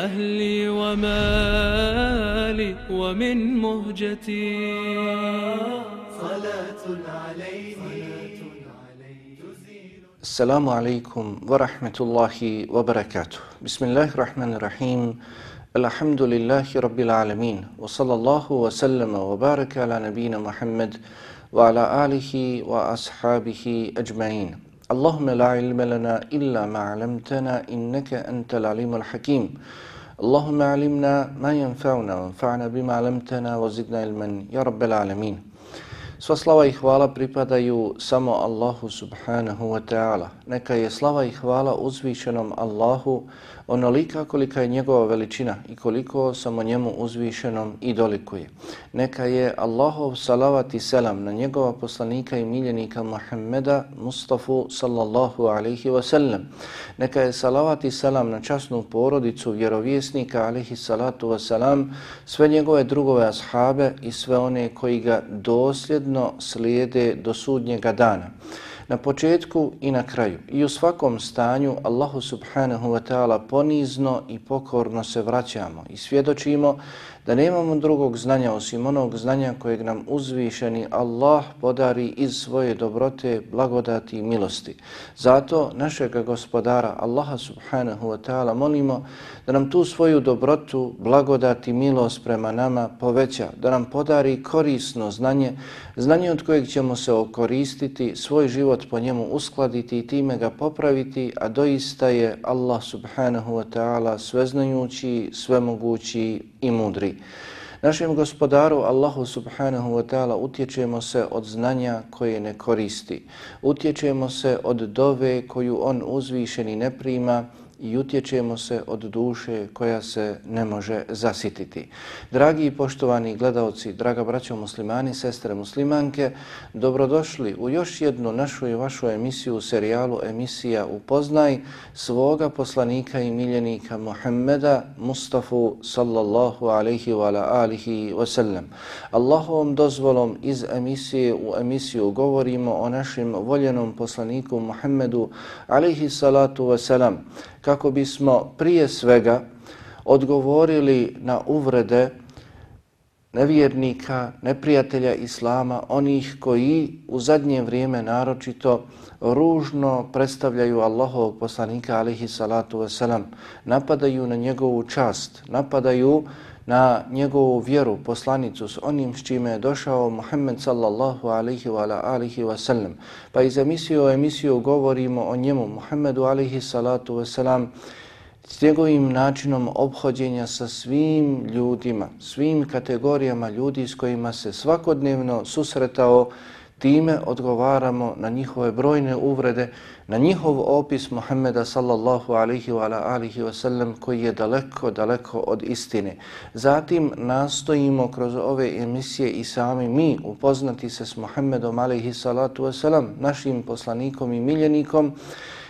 وأهلي ومالي ومن مهجتي. صلاة عليه السلام عليكم ورحمة الله وبركاته. بسم الله الرحمن الرحيم. الحمد لله رب العالمين وصلى الله وسلم وبارك على نبينا محمد وعلى آله وأصحابه أجمعين. اللهم لا علم لنا إلا ما علمتنا إنك أنت العليم الحكيم. اللهم علمنا ما ينفعنا وانفعنا بما علمتنا وزدنا علما. يا رب العالمين. Sva slava i hvala pripadaju samo Allahu subhanahu wa ta'ala. Neka je slava i hvala uzvišenom Allahu onolika kolika je njegova veličina i koliko samo njemu uzvišenom i dolikuje. Neka je Allahov salavat i selam na njegova poslanika i miljenika Muhammeda Mustafa sallallahu alaihi wa sallam. Neka je salavat i selam na časnu porodicu vjerovjesnika alaihi salatu wa salam, sve njegove drugove ashabe i sve one koji ga dosljedno slijede do sudnjega dana. Na početku i na kraju. I u svakom stanju Allahu subhanahu wa ta'ala ponizno i pokorno se vraćamo i svjedočimo da nemamo drugog znanja osim onog znanja kojeg nam uzvišeni Allah podari iz svoje dobrote, blagodati i milosti. Zato našeg gospodara Allaha subhanahu wa ta'ala molimo da nam tu svoju dobrotu, blagodati i milost prema nama poveća, da nam podari korisno znanje, znanje od kojeg ćemo se okoristiti, svoj život po njemu uskladiti i time ga popraviti, a doista je Allah subhanahu wa ta'ala sveznajući, svemogući i mudri. Našem gospodaru Allahu subhanahu wa ta'ala utječemo se od znanja koje ne koristi. Utječemo se od dove koju on uzvišeni ne prima i utječemo se od duše koja se ne može zasititi. Dragi i poštovani gledalci, draga braćo muslimani, sestre muslimanke, dobrodošli u još jednu našu i vašu emisiju u serijalu emisija Upoznaj svoga poslanika i miljenika Muhammeda Mustafa sallallahu alaihi wa alihi wa sallam. Allahovom dozvolom iz emisije u emisiju govorimo o našem voljenom poslaniku Muhammedu alaihi salatu wa salam kako bismo prije svega odgovorili na uvrede nevjernika, neprijatelja Islama, onih koji u zadnje vrijeme naročito ružno predstavljaju Allahovog poslanika alihi salatu wasalam, napadaju na njegovu čast, napadaju na njegovu vjeru, poslanicu s onim s čime je došao Muhammed sallallahu alaihi wa alihi wasalam. Pa iz emisije o emisiju govorimo o njemu, Muhammedu alaihi salatu wasalam, s njegovim načinom obhođenja sa svim ljudima, svim kategorijama ljudi s kojima se svakodnevno susretao, time odgovaramo na njihove brojne uvrede, na njihov opis Muhammeda sallallahu alihi wa alihi wa sallam koji je daleko, daleko od istine. Zatim nastojimo kroz ove emisije i sami mi upoznati se s Muhammedom alihi salatu wa sallam, našim poslanikom i miljenikom,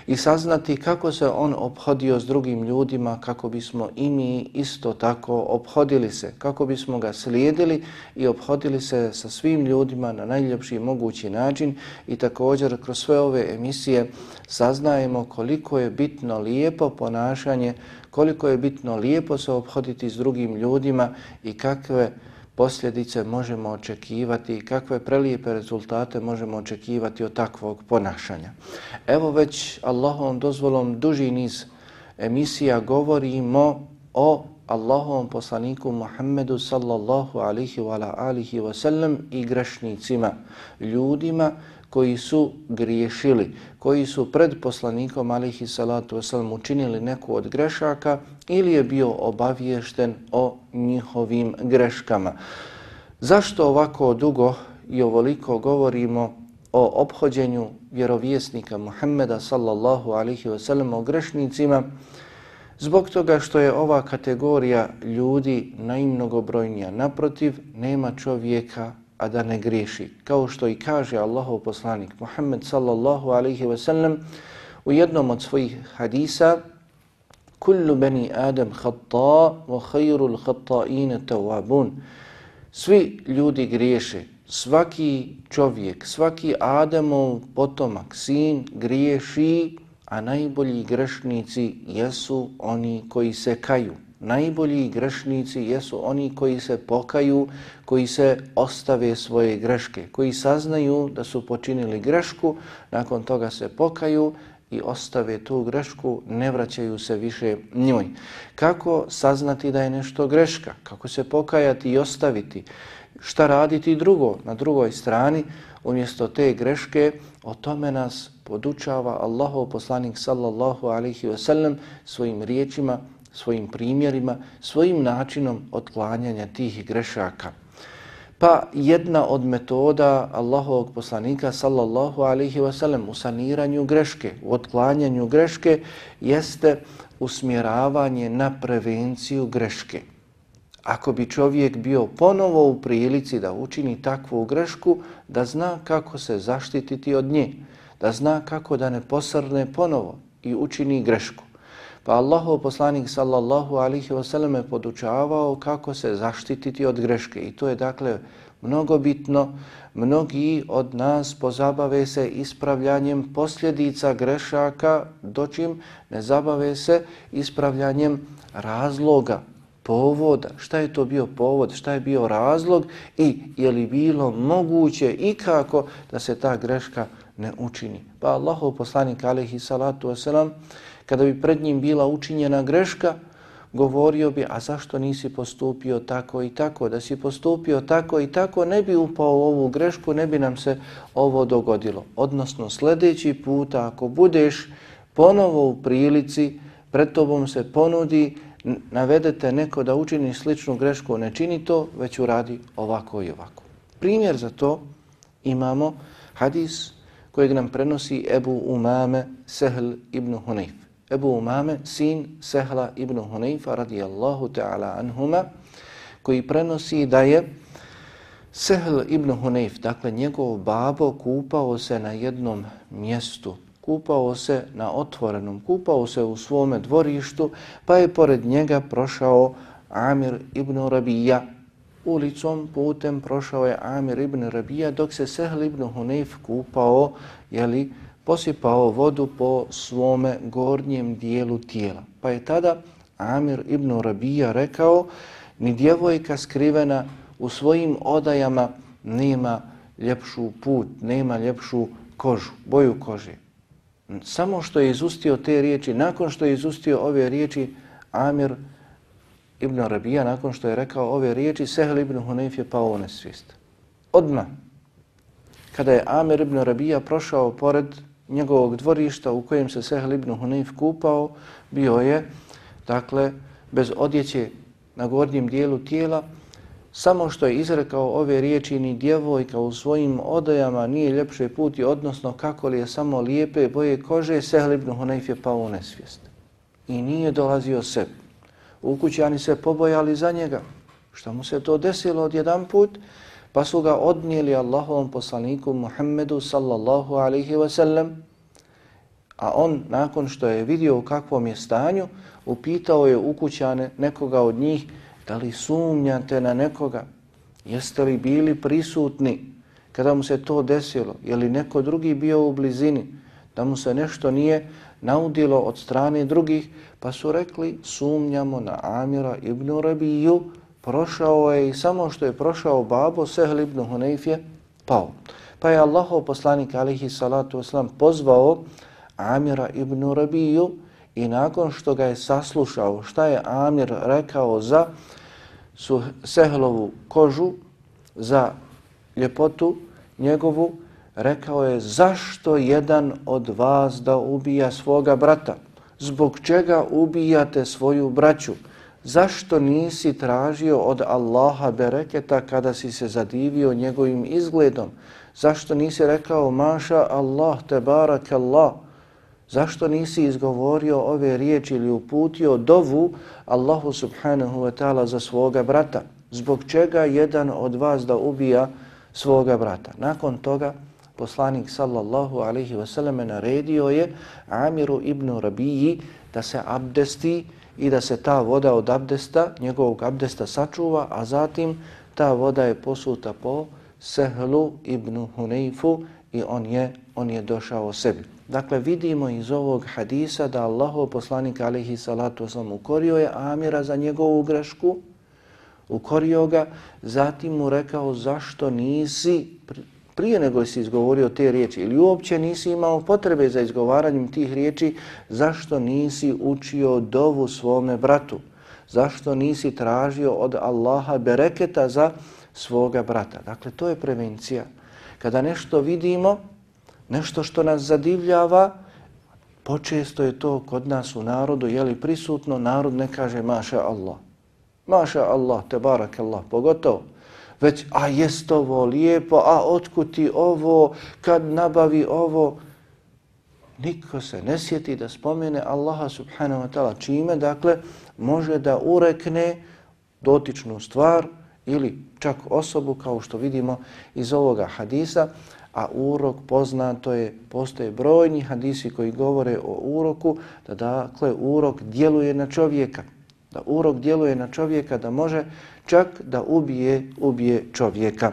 i saznati kako se on obhodio s drugim ljudima kako bismo i mi isto tako obhodili se, kako bismo ga slijedili i obhodili se sa svim ljudima na najljepši mogući način. I također kroz sve ove emisije saznajemo koliko je bitno lijepo ponašanje, koliko je bitno lijepo se obhoditi s drugim ljudima i kakve posljedice možemo očekivati i kakve prelijepe rezultate možemo očekivati od takvog ponašanja. Evo već Allahovom dozvolom duži niz emisija govorimo o Allahovom poslaniku Muhammedu sallallahu alihi wa alihi wa sallam i grešnicima, ljudima koji su griješili, koji su pred poslanikom alihi salatu wasalam učinili neku od grešaka ili je bio obaviješten o njihovim greškama. Zašto ovako dugo i ovoliko govorimo o obhođenju vjerovjesnika Muhammeda sallallahu alihi wasalam o grešnicima? Zbog toga što je ova kategorija ljudi najmnogobrojnija. Naprotiv, nema čovjeka a da ne griješi. Kao što i kaže Allahov poslanik Muhammed sallallahu alaihi ve sellem u jednom od svojih hadisa Kullu bani Adam hatta wa khayrul hatta'ina tawabun. Svi ljudi griješe. Svaki čovjek, svaki Adamov potomak, sin griješi, a najbolji grešnici jesu oni koji se kaju. Najbolji grešnici jesu oni koji se pokaju, koji se ostave svoje greške, koji saznaju da su počinili grešku, nakon toga se pokaju i ostave tu grešku, ne vraćaju se više njoj. Kako saznati da je nešto greška? Kako se pokajati i ostaviti? Šta raditi drugo na drugoj strani? Umjesto te greške, o tome nas podučava Allahov poslanik sallallahu alaihi wa sallam svojim riječima svojim primjerima, svojim načinom otklanjanja tih grešaka. Pa jedna od metoda Allahovog poslanika sallallahu alaihi wasallam u saniranju greške, u otklanjanju greške jeste usmjeravanje na prevenciju greške. Ako bi čovjek bio ponovo u prilici da učini takvu grešku, da zna kako se zaštititi od nje, da zna kako da ne posrne ponovo i učini grešku. Pa Allahov poslanik sallallahu alihi wasallam je podučavao kako se zaštititi od greške. I to je dakle mnogo bitno. Mnogi od nas pozabave se ispravljanjem posljedica grešaka, dočim ne zabave se ispravljanjem razloga, povoda. Šta je to bio povod, šta je bio razlog i je li bilo moguće i kako da se ta greška ne učini. Pa Allahov poslanik alihi salatu wasallam kada bi pred njim bila učinjena greška, govorio bi, a zašto nisi postupio tako i tako? Da si postupio tako i tako, ne bi upao u ovu grešku, ne bi nam se ovo dogodilo. Odnosno, sljedeći puta, ako budeš ponovo u prilici, pred tobom se ponudi, navedete neko da učini sličnu grešku, ne čini to, već uradi ovako i ovako. Primjer za to imamo hadis kojeg nam prenosi Ebu Umame Sehl ibn Hunayf. Ebu Umame, sin Sehla ibn Hunayfa radijallahu ta'ala anhuma, koji prenosi da je Sehl ibn Hunayf, dakle njegov babo, kupao se na jednom mjestu, kupao se na otvorenom, kupao se u svome dvorištu, pa je pored njega prošao Amir ibn Rabija. Ulicom, putem prošao je Amir ibn Rabija, dok se Sehl ibn Hunayf kupao, jeli, posipao vodu po svome gornjem dijelu tijela. Pa je tada Amir ibn Rabija rekao, ni djevojka skrivena u svojim odajama nema ljepšu put, nema ljepšu kožu, boju kože. Samo što je izustio te riječi, nakon što je izustio ove riječi, Amir ibn Rabija, nakon što je rekao ove riječi, Sehl ibn Hunayf je pao u nesvijest. Odmah, kada je Amir ibn Rabija prošao pored njegovog dvorišta u kojem se Sehel ibn Hunayf kupao, bio je, dakle, bez odjeće na gornjem dijelu tijela, samo što je izrekao ove riječi ni djevojka u svojim odajama nije ljepše puti, odnosno kako li je samo lijepe boje kože, Sehel ibn Hunayf je pao u nesvijest. I nije dolazio sebi. Ukućani se pobojali za njega. Što mu se to desilo od jedan put? Pa su ga odnijeli Allahovom poslaniku Muhammedu sallallahu alaihi wasallam, A on, nakon što je vidio u kakvom je stanju, upitao je ukućane nekoga od njih, da li sumnjate na nekoga? Jeste li bili prisutni kada mu se to desilo? Je li neko drugi bio u blizini? Da mu se nešto nije naudilo od strane drugih? Pa su rekli, sumnjamo na Amira ibn Rabiju, prošao je i samo što je prošao babo Sehl ibn Hunayfje, pao. Pa je Allahov poslanik alihi salatu wasalam pozvao Amira ibn Rabiju i nakon što ga je saslušao šta je Amir rekao za su Sehlovu kožu, za ljepotu njegovu, rekao je zašto jedan od vas da ubija svoga brata? Zbog čega ubijate svoju braću? Zašto nisi tražio od Allaha bereketa kada si se zadivio njegovim izgledom? Zašto nisi rekao maša Allah te barak Allah? Zašto nisi izgovorio ove riječi ili uputio dovu Allahu subhanahu wa ta'ala za svoga brata? Zbog čega jedan od vas da ubija svoga brata? Nakon toga poslanik sallallahu alaihi wa sallam naredio je Amiru ibn Rabiji da se abdesti i da se ta voda od abdesta, njegovog abdesta sačuva, a zatim ta voda je posuta po Sehlu ibn Huneifu i on je, on je došao sebi. Dakle, vidimo iz ovog hadisa da Allahov poslanik alihi salatu wasalam ukorio je Amira za njegovu grešku, ukorio ga, zatim mu rekao zašto nisi prije nego si izgovorio te riječi ili uopće nisi imao potrebe za izgovaranjem tih riječi, zašto nisi učio dovu svome bratu? Zašto nisi tražio od Allaha bereketa za svoga brata? Dakle, to je prevencija. Kada nešto vidimo, nešto što nas zadivljava, počesto je to kod nas u narodu, je li prisutno, narod ne kaže maša Allah. Maša Allah, te barak Allah, pogotovo već a jest ovo lijepo, a otkuti ovo, kad nabavi ovo. Niko se ne sjeti da spomene Allaha subhanahu wa ta'ala čime, dakle, može da urekne dotičnu stvar ili čak osobu kao što vidimo iz ovoga hadisa, a urok poznato je, postoje brojni hadisi koji govore o uroku, da dakle urok djeluje na čovjeka, da urok djeluje na čovjeka, da može čak da ubije, ubije čovjeka.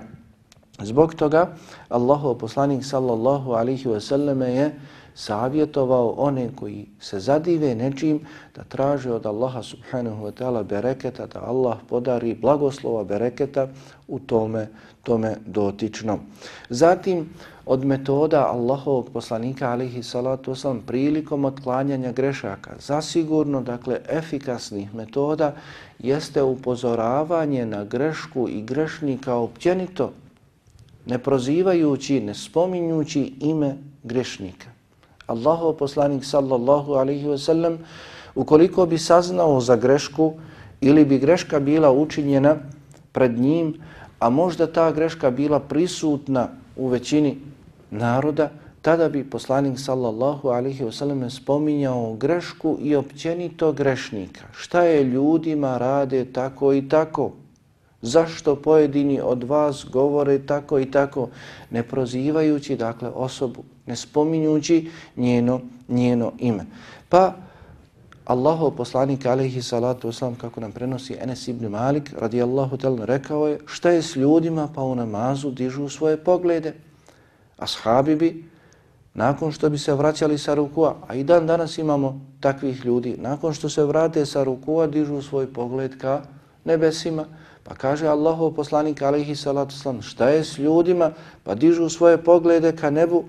Zbog toga Allahov poslanik sallallahu alihi wasallam je savjetovao one koji se zadive nečim da traže od Allaha subhanahu wa ta'ala bereketa, da Allah podari blagoslova bereketa u tome, tome dotičnom. Zatim, od metoda Allahovog poslanika alihi salatu wasalam prilikom otklanjanja grešaka, zasigurno, dakle, efikasnih metoda jeste upozoravanje na grešku i grešnika općenito, ne prozivajući, ne spominjući ime grešnika. Allahov poslanik sallallahu alaihi wasallam ukoliko bi saznao za grešku ili bi greška bila učinjena pred njim, a možda ta greška bila prisutna u većini naroda, tada bi poslanik sallallahu alaihi wasallam spominjao grešku i općenito grešnika. Šta je ljudima rade tako i tako? Zašto pojedini od vas govore tako i tako, ne prozivajući dakle osobu, ne spominjući njeno, njeno ime. Pa Allahov poslanik alaihi salatu wasalam kako nam prenosi Enes ibn Malik radijallahu talan rekao je šta je s ljudima pa u namazu dižu svoje poglede. Ashabi bi nakon što bi se vraćali sa rukua, a i dan danas imamo takvih ljudi, nakon što se vrate sa rukua dižu svoj pogled ka nebesima, Pa kaže Allahov poslanik alaihi salatu vesselam šta je s ljudima? Pa dižu svoje poglede ka nebu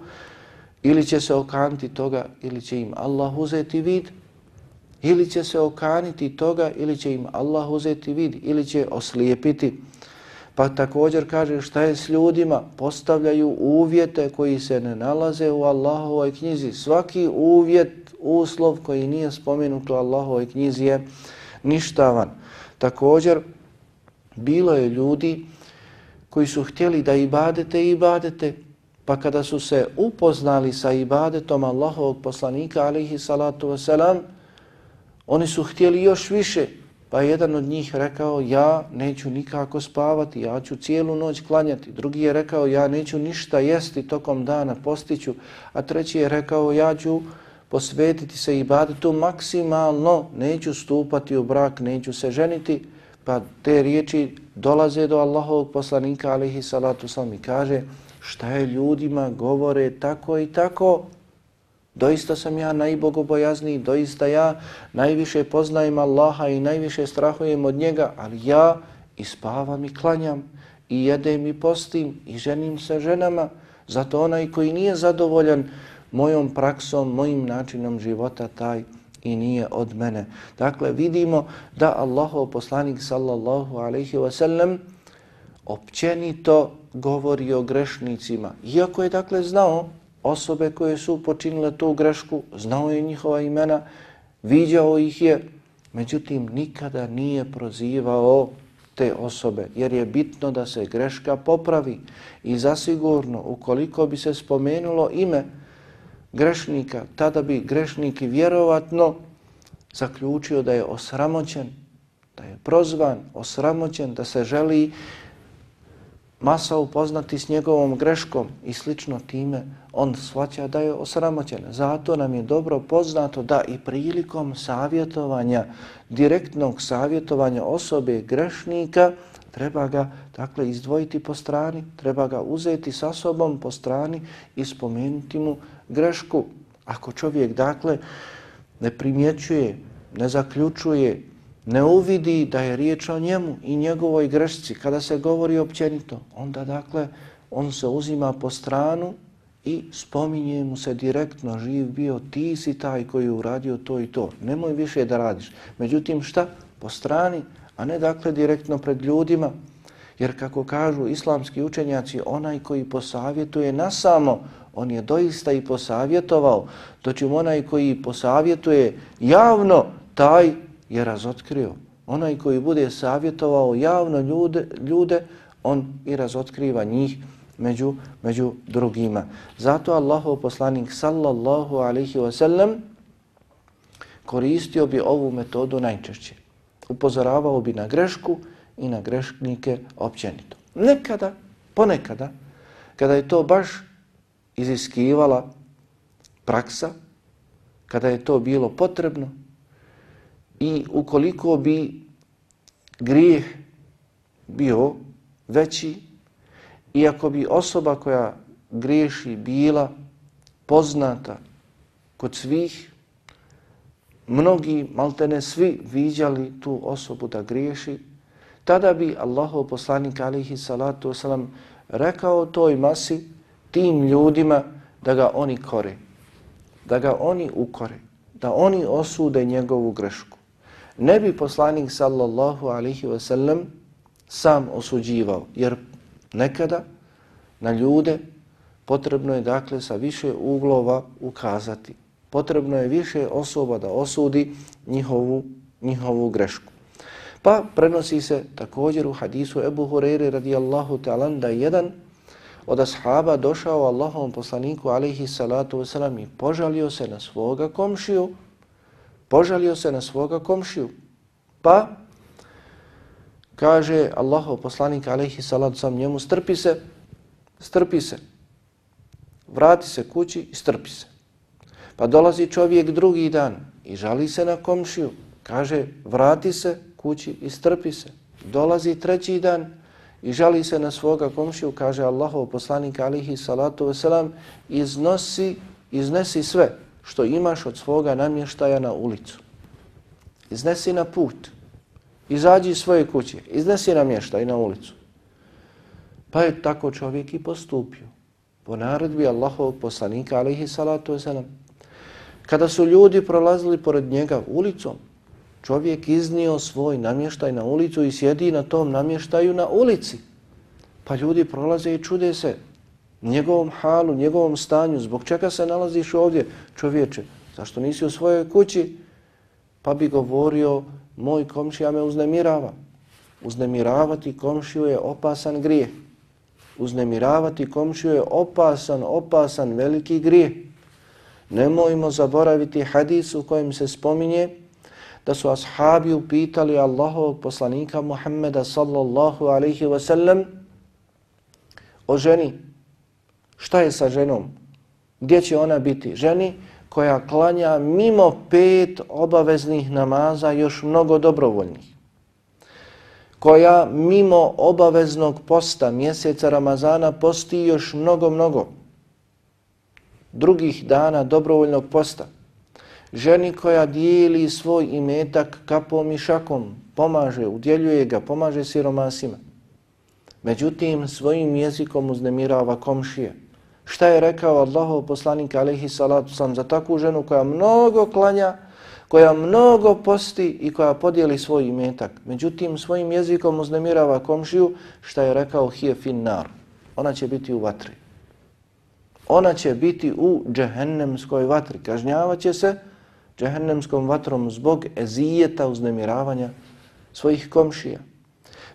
ili će se okaniti toga ili će im Allah uzeti vid ili će se okaniti toga ili će im Allah uzeti vid ili će oslijepiti. Pa također kaže šta je s ljudima? Postavljaju uvjete koji se ne nalaze u Allahovoj knjizi. Svaki uvjet, uslov koji nije spomenut u Allahovoj knjizi je ništavan. Također bilo je ljudi koji su htjeli da ibadete i ibadete, pa kada su se upoznali sa ibadetom Allahovog poslanika, alihi salatu wasalam, oni su htjeli još više, pa jedan od njih rekao, ja neću nikako spavati, ja ću cijelu noć klanjati. Drugi je rekao, ja neću ništa jesti tokom dana, postiću. A treći je rekao, ja ću posvetiti se ibadetu maksimalno, neću stupati u brak, neću se ženiti, pa te riječi dolaze do Allahovog poslanika alihi salatu wasalam, i kaže šta je ljudima govore tako i tako, doista sam ja najbogobojazniji, doista ja najviše poznajem Allaha i najviše strahujem od njega, ali ja i spavam i klanjam i jedem i postim i ženim se ženama, zato onaj koji nije zadovoljan mojom praksom, mojim načinom života, taj i nije od mene. Dakle, vidimo da Allahov poslanik sallallahu alaihi wasallam sallam općenito govori o grešnicima. Iako je dakle znao osobe koje su počinile tu grešku, znao je njihova imena, viđao ih je, međutim nikada nije prozivao te osobe, jer je bitno da se greška popravi i zasigurno ukoliko bi se spomenulo ime grešnika, tada bi grešnik vjerovatno zaključio da je osramoćen, da je prozvan, osramoćen, da se želi masa upoznati s njegovom greškom i slično time, on shvaća da je osramoćen. Zato nam je dobro poznato da i prilikom savjetovanja, direktnog savjetovanja osobe grešnika, treba ga dakle izdvojiti po strani, treba ga uzeti sa sobom po strani i spomenuti mu grešku. Ako čovjek dakle ne primjećuje, ne zaključuje, ne uvidi da je riječ o njemu i njegovoj grešci, kada se govori općenito, onda dakle on se uzima po stranu i spominje mu se direktno, živ bio, ti si taj koji je uradio to i to, nemoj više da radiš. Međutim šta? Po strani, a ne dakle direktno pred ljudima, jer kako kažu islamski učenjaci, onaj koji posavjetuje na samo, on je doista i posavjetovao, to onaj koji posavjetuje javno, taj je razotkrio. Onaj koji bude savjetovao javno ljude, ljude on i razotkriva njih među, među drugima. Zato Allahov poslanik sallallahu alaihi wasallam koristio bi ovu metodu najčešće. Upozoravao bi na grešku i na grešnike općenito. Nekada, ponekada, kada je to baš iziskivala praksa, kada je to bilo potrebno, i ukoliko bi grijeh bio veći i ako bi osoba koja griješi bila poznata kod svih, mnogi, maltene svi, viđali tu osobu da griješi, tada bi Allahov poslanik alihi salatu wasalam rekao toj masi, tim ljudima, da ga oni kore, da ga oni ukore, da oni osude njegovu grešku ne bi poslanik sallallahu alaihi ve sellem sam osuđivao, jer nekada na ljude potrebno je dakle sa više uglova ukazati. Potrebno je više osoba da osudi njihovu, njihovu grešku. Pa prenosi se također u hadisu Ebu Hureyre radijallahu ta'ala da jedan od ashaba došao Allahovom poslaniku alaihi salatu wasalam i požalio se na svoga komšiju požalio se na svoga komšiju. Pa kaže Allahov poslanik alejhi salatu sam njemu strpi se, strpi se. Vrati se kući i strpi se. Pa dolazi čovjek drugi dan i žali se na komšiju. Kaže vrati se kući i strpi se. Dolazi treći dan i žali se na svoga komšiju. Kaže Allahov poslanik alejhi salatu vesselam iznosi iznesi sve što imaš od svoga namještaja na ulicu. Iznesi na put. Izađi iz svoje kuće. Iznesi namještaj na ulicu. Pa je tako čovjek i postupio. Po naredbi Allahovog poslanika, alaihi salatu wasalam. Kada su ljudi prolazili pored njega ulicom, čovjek iznio svoj namještaj na ulicu i sjedi na tom namještaju na ulici. Pa ljudi prolaze i čude se njegovom halu, njegovom stanju, zbog čega se nalaziš ovdje, čovječe, zašto nisi u svojoj kući? Pa bi govorio, moj komšija me uznemirava. Uznemiravati komšiju je opasan grijeh. Uznemiravati komšiju je opasan, opasan, veliki grijeh. Nemojmo zaboraviti hadis u kojem se spominje da su ashabi upitali Allahovog poslanika Muhammeda sallallahu alaihi wasallam o ženi Šta je sa ženom? Gdje će ona biti? Ženi koja klanja mimo pet obaveznih namaza još mnogo dobrovoljnih, koja mimo obaveznog posta mjeseca Ramazana posti još mnogo, mnogo drugih dana dobrovoljnog posta, ženi koja dijeli svoj imetak kapom i šakom, pomaže, udjeljuje ga, pomaže siromasima, međutim svojim jezikom uznemirava komšije, Šta je rekao Allahov poslanik alejhi salatu sam za takvu ženu koja mnogo klanja, koja mnogo posti i koja podijeli svoj imetak. Međutim, svojim jezikom uznemirava komšiju, šta je rekao hije finnar. Ona će biti u vatri. Ona će biti u džehennemskoj vatri. Kažnjavaće se džehennemskom vatrom zbog ezijeta uznemiravanja svojih komšija.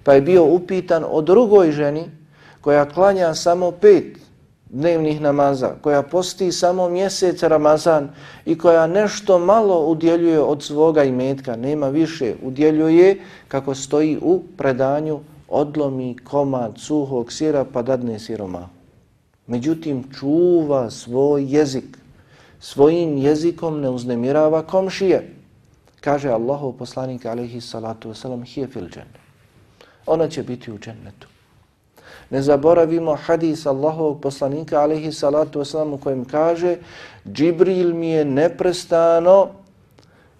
Pa je bio upitan o drugoj ženi koja klanja samo pet dnevnih namaza, koja posti samo mjesec Ramazan i koja nešto malo udjeljuje od svoga imetka, nema više, udjeljuje kako stoji u predanju odlomi komad suhog sira pa dadne siroma. Međutim, čuva svoj jezik. Svojim jezikom ne uznemirava komšije. Kaže Allahov poslanik alaihi salatu wasalam, hije fil džene. Ona će biti u džennetu. Ne zaboravimo hadis Allahovog poslanika alaihi salatu wasalam u kojem kaže Džibril mi je neprestano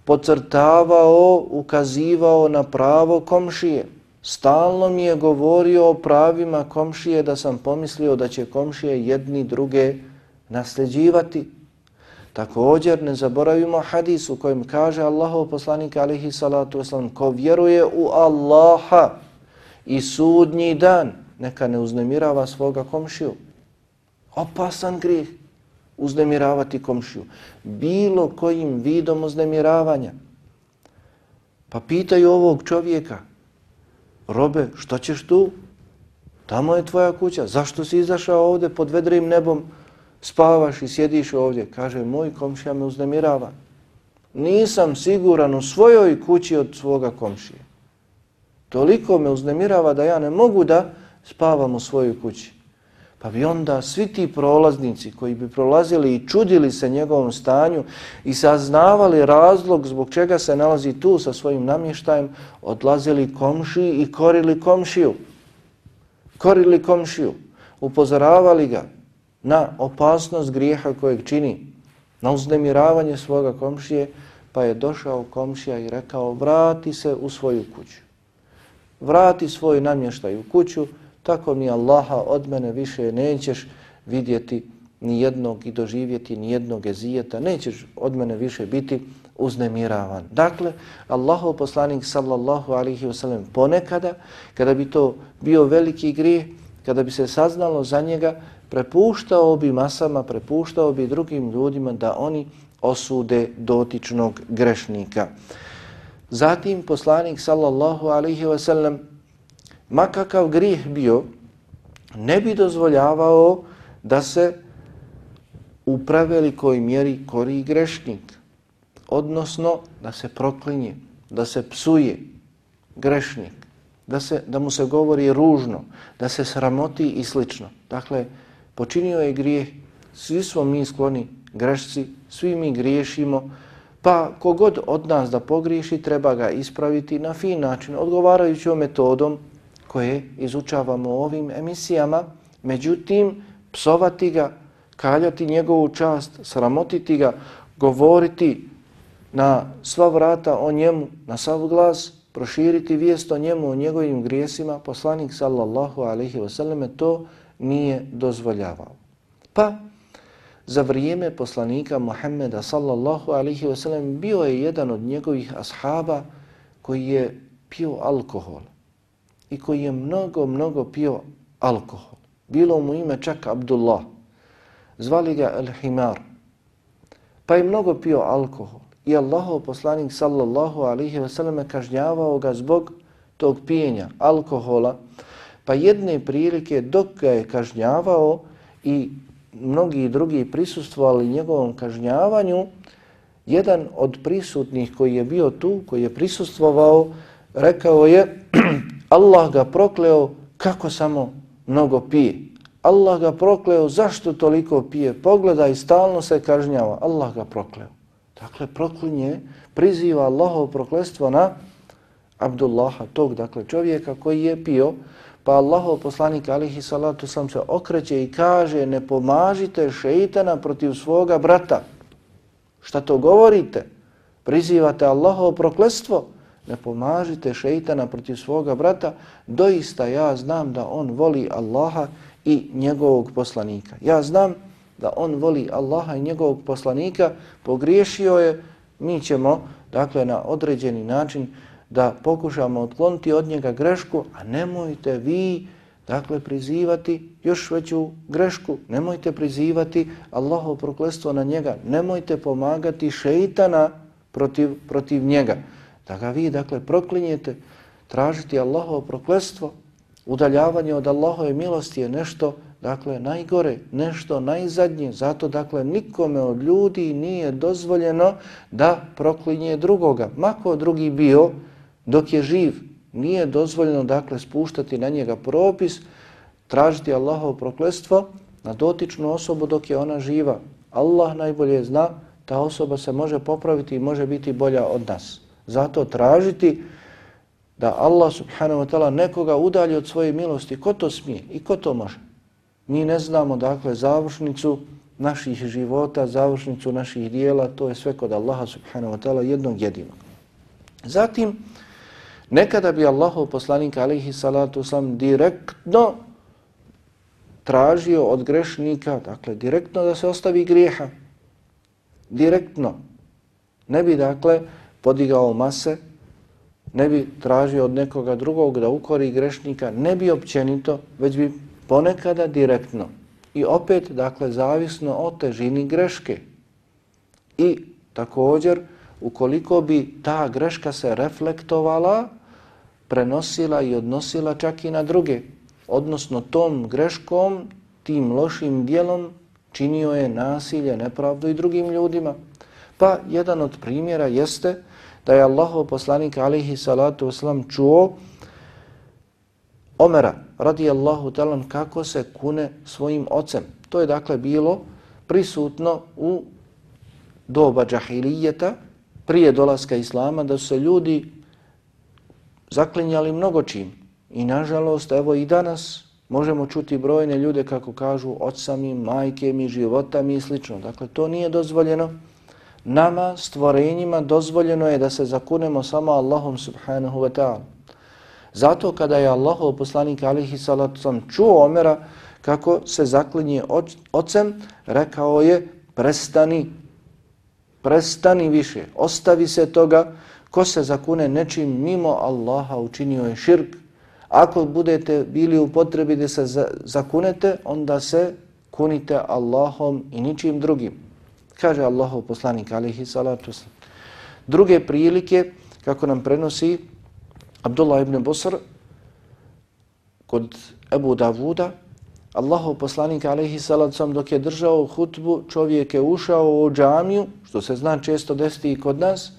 pocrtavao, ukazivao na pravo komšije. Stalno mi je govorio o pravima komšije da sam pomislio da će komšije jedni druge nasljeđivati. Također ne zaboravimo hadis u kojem kaže Allahov poslanik alaihi salatu wasalam ko vjeruje u Allaha i sudnji dan neka ne uznemirava svoga komšiju. Opasan grijeh uznemiravati komšiju. Bilo kojim vidom uznemiravanja. Pa pitaju ovog čovjeka, robe, što ćeš tu? Tamo je tvoja kuća. Zašto si izašao ovdje pod vedrim nebom, spavaš i sjediš ovdje? Kaže, moj komšija me uznemirava. Nisam siguran u svojoj kući od svoga komšije. Toliko me uznemirava da ja ne mogu da spavam u svojoj kući. Pa bi onda svi ti prolaznici koji bi prolazili i čudili se njegovom stanju i saznavali razlog zbog čega se nalazi tu sa svojim namještajem, odlazili komšiji i korili komšiju. Korili komšiju, upozoravali ga na opasnost grijeha kojeg čini, na uznemiravanje svoga komšije, pa je došao komšija i rekao vrati se u svoju kuću. Vrati svoj namještaj u kuću, tako mi Allaha od mene više nećeš vidjeti ni jednog i doživjeti ni jednog ezijeta, nećeš od mene više biti uznemiravan. Dakle, Allahov poslanik sallallahu alihi wasallam ponekada, kada bi to bio veliki grijeh, kada bi se saznalo za njega, prepuštao bi masama, prepuštao bi drugim ljudima da oni osude dotičnog grešnika. Zatim poslanik sallallahu alihi wasallam makakav grijeh bio, ne bi dozvoljavao da se u prevelikoj mjeri kori grešnik, odnosno da se proklinje, da se psuje grešnik, da, se, da mu se govori ružno, da se sramoti i slično. Dakle, počinio je grijeh, svi smo mi skloni grešci, svi mi griješimo, pa kogod od nas da pogriješi, treba ga ispraviti na fin način, odgovarajućom metodom, koje izučavamo u ovim emisijama, međutim, psovati ga, kaljati njegovu čast, sramotiti ga, govoriti na sva vrata o njemu, na sav glas, proširiti vijest o njemu, o njegovim grijesima, poslanik sallallahu alaihi wasallam to nije dozvoljavao. Pa, za vrijeme poslanika Muhammeda sallallahu alaihi wasallam bio je jedan od njegovih ashaba koji je pio alkohol i koji je mnogo, mnogo pio alkohol. Bilo mu ime čak Abdullah. Zvali ga El-Himar. Pa je mnogo pio alkohol. I Allahov poslanik sallallahu alihi wasallam kažnjavao ga zbog tog pijenja alkohola. Pa jedne prilike dok ga je kažnjavao i mnogi drugi prisustvovali njegovom kažnjavanju, jedan od prisutnih koji je bio tu, koji je prisustvovao, rekao je Allah ga prokleo kako samo mnogo pije. Allah ga prokleo, zašto toliko pije? Pogledaj, stalno se kažnjava. Allah ga prokleo. Dakle, proklinje, priziva Allahov proklestvo na Abdullaha, tog dakle čovjeka koji je pio, pa Allahov poslanik alihi salatu sam se okreće i kaže ne pomažite šeitana protiv svoga brata. Šta to govorite? Prizivate Allahov proklestvo? Ne pomažite šeitana protiv svoga brata. Doista ja znam da on voli Allaha i njegovog poslanika. Ja znam da on voli Allaha i njegovog poslanika. Pogriješio je, mi ćemo dakle na određeni način da pokušamo otkloniti od njega grešku, a nemojte vi dakle prizivati još veću grešku, nemojte prizivati Allaho proklestvo na njega, nemojte pomagati šeitana protiv, protiv njega. Da ga vi dakle proklinjete, tražiti Allahovo proklestvo, udaljavanje od Allahove milosti je nešto dakle najgore, nešto najzadnje. Zato dakle nikome od ljudi nije dozvoljeno da proklinje drugoga. Mako drugi bio, dok je živ, nije dozvoljeno dakle spuštati na njega propis, tražiti Allahovo proklestvo na dotičnu osobu dok je ona živa. Allah najbolje zna, ta osoba se može popraviti i može biti bolja od nas. Zato tražiti da Allah subhanahu wa ta'ala nekoga udalji od svoje milosti, ko to smije i ko to može? Mi ne znamo dakle završnicu naših života, završnicu naših dijela, to je sve kod Allaha subhanahu wa ta'ala jednog jedinog. Zatim, Nekada bi Allahov poslanik alaihi salatu sam direktno tražio od grešnika, dakle direktno da se ostavi grijeha. Direktno. Ne bi dakle podigao mase, ne bi tražio od nekoga drugog da ukori grešnika, ne bi općenito, već bi ponekada direktno. I opet, dakle, zavisno o težini greške. I također, ukoliko bi ta greška se reflektovala, prenosila i odnosila čak i na druge. Odnosno tom greškom, tim lošim dijelom činio je nasilje, nepravdu i drugim ljudima. Pa jedan od primjera jeste da je Allahov poslanik alihi salatu wasalam čuo Omera radijallahu talan kako se kune svojim ocem. To je dakle bilo prisutno u doba džahilijeta prije dolaska Islama da su se ljudi zaklinjali mnogo čim. I nažalost, evo i danas možemo čuti brojne ljude kako kažu oca mi, majke mi, života mi i slično. Dakle, to nije dozvoljeno. Nama, stvorenjima, dozvoljeno je da se zakunemo samo Allahom subhanahu wa ta'ala. Zato kada je Allahov poslanik alihi salatu sam čuo Omera kako se zaklinje ocem, rekao je prestani, prestani više, ostavi se toga, Ko se zakune nečim mimo Allaha učinio je širk. Ako budete bili u potrebi da se zakunete, onda se kunite Allahom i ničim drugim. Kaže Allahov poslanik alihi salatu Druge prilike, kako nam prenosi Abdullah ibn Busr kod Ebu Davuda, Allahov poslanik alaihi salatu dok je držao hutbu, čovjek je ušao u džamiju, što se zna često desiti i kod nas,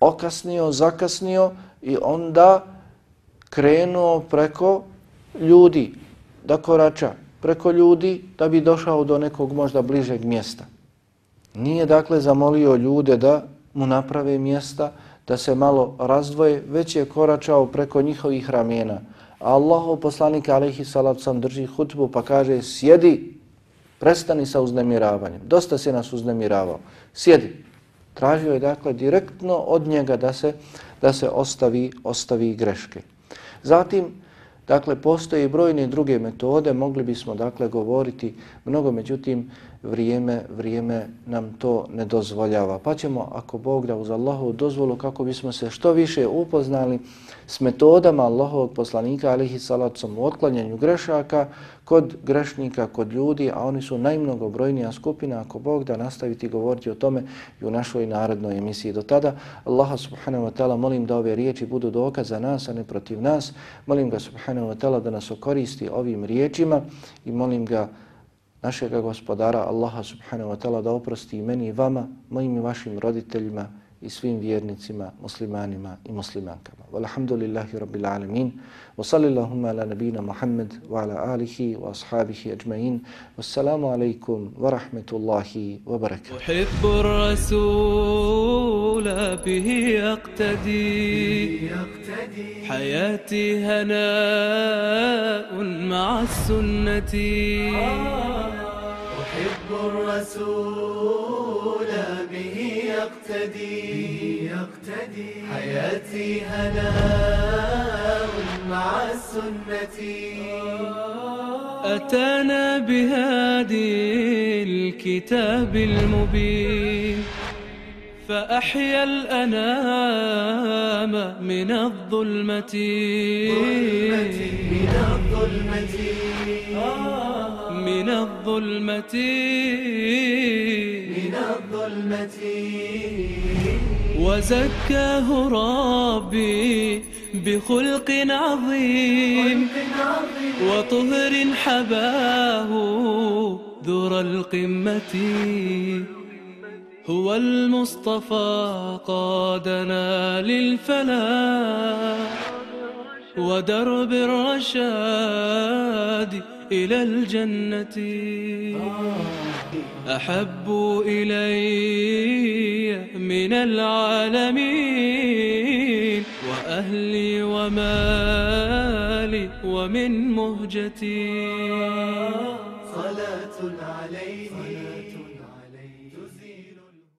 okasnio, zakasnio i onda krenuo preko ljudi da korača preko ljudi da bi došao do nekog možda bližeg mjesta. Nije dakle zamolio ljude da mu naprave mjesta, da se malo razdvoje, već je koračao preko njihovih ramena. A Allahov poslanik alaihi salat sam drži hutbu pa kaže sjedi, prestani sa uznemiravanjem. Dosta se nas uznemiravao. Sjedi. Tražio je dakle direktno od njega da se da se ostavi ostavi greške. Zatim dakle postoje i brojne druge metode, mogli bismo dakle govoriti mnogo, međutim vrijeme vrijeme nam to ne dozvoljava. Pa ćemo ako Bog da uz Allahu dozvolu kako bismo se što više upoznali s metodama Allahovog poslanika alihi salacom u otklanjanju grešaka kod grešnika, kod ljudi, a oni su najmnogobrojnija skupina, ako Bog da nastaviti govoriti o tome i u našoj narodnoj emisiji. Do tada, Allaha subhanahu wa ta'ala, molim da ove riječi budu dokaz za nas, a ne protiv nas. Molim ga subhanahu wa ta'ala da nas okoristi ovim riječima i molim ga našega gospodara Allaha subhanahu wa ta'ala da oprosti i meni i vama, mojim i vašim roditeljima i svim vjernicima, muslimanima i muslimankama. Walhamdulillahi rabbil alamin. Wa sallillahumma ala nabina Muhammad wa ala alihi wa ashabihi ajma'in. Wassalamu alaikum wa rahmetullahi wa barakatuh. الرسول به أقتدي حياتي هناء مع السنة. أحب الرسول به يقتدي. يقتدي حياتي هناء مع السنة. أتانا بهادي الكتاب المبين. فأحيا الأنام من الظلمة. من الظلمة. من الظلمة. من الظلمة. وزكاه ربي بخلق عظيم. وطهر حباه ذر القمة هو المصطفى قادنا للفلاح ودرب الرشاد إلى الجنة. أحب إلي من العالمين وأهلي ومالي ومن مهجتي. صلاة عليه